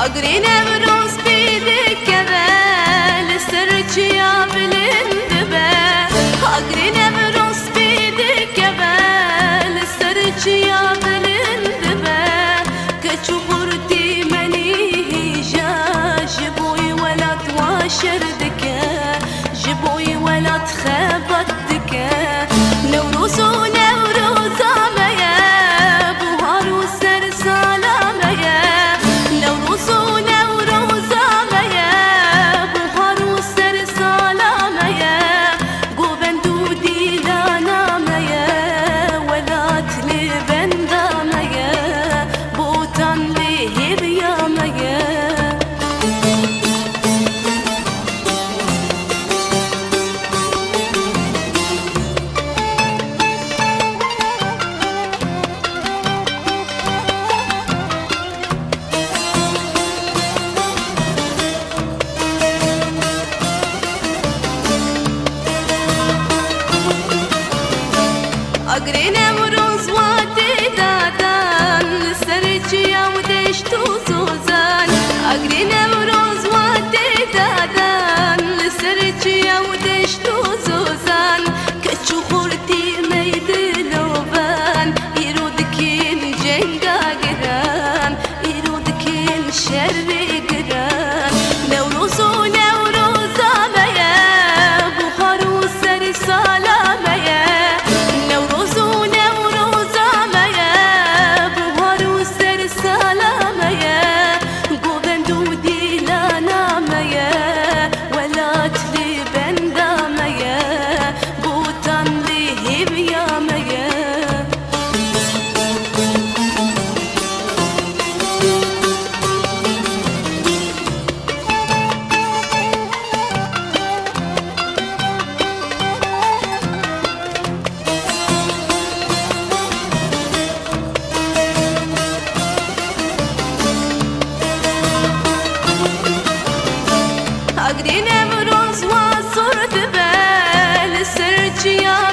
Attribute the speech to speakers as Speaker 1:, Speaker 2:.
Speaker 1: Agrine vros bidik kevel Sırçıya bilindi be. Agrine अग्रे न Agdine mrozla sort bel serçiya